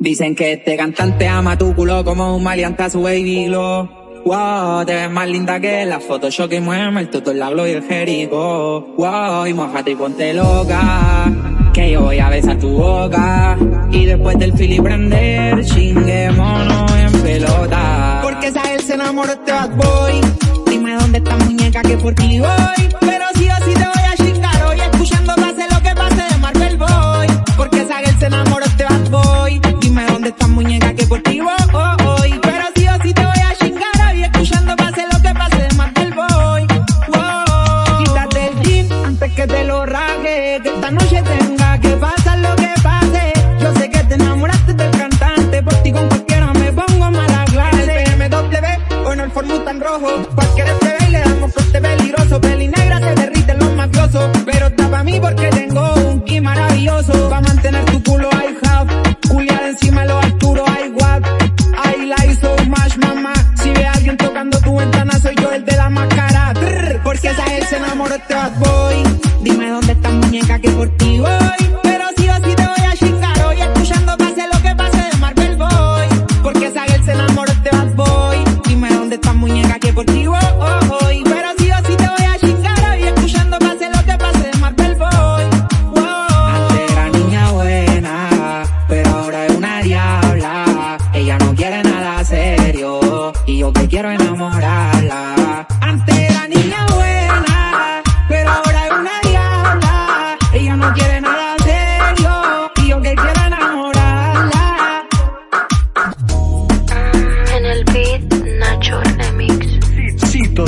Dicen que este cantante ama tu culo como un maleante a su baby glow. Wow, te ves más linda que la Photoshop y mueve el tuto, el hablo y el jerico. Wow, y mojate y ponte loca. Que yo voy a besar tu boca. Y después del fili prender, chingue mono en pelota. Porque esa él se enamoró este bad boy. Dime dónde está muñeca que por ti voy. Noche tenga que pasar lo que pase. Yo sé que te enamoraste del cantante. Por ti con cualquiera me pongo mala clase. El BMW o en el Ford tan rojo. Cualquier FB le damos corte peligroso. Peli negra se derriten los mafiosos. Pero está pa' mí porque tengo un ki maravilloso. Pa' mantener tu culo I have. Culiar encima los Arturo I what. I like so much mamá. Si ve a alguien tocando tu ventana soy yo el de la máscara. Porque esa él se enamoró este bad boy. Dime dónde está muñeca que por ti voy. Pero sí o sí te voy a chingar hoy, escuchando pase lo que pase de Marvel Boy. Porque esa girl se enamoró de Bad Boy. Dime dónde está muñeca que por ti voy. Pero sí o sí te voy a chingar hoy, escuchando pase lo que pase de Marvel Boy. Antes era niña buena, pero ahora es una diabla. Ella no quiere nada serio, y yo que quiero enamorarla. Nacho Remix. Cito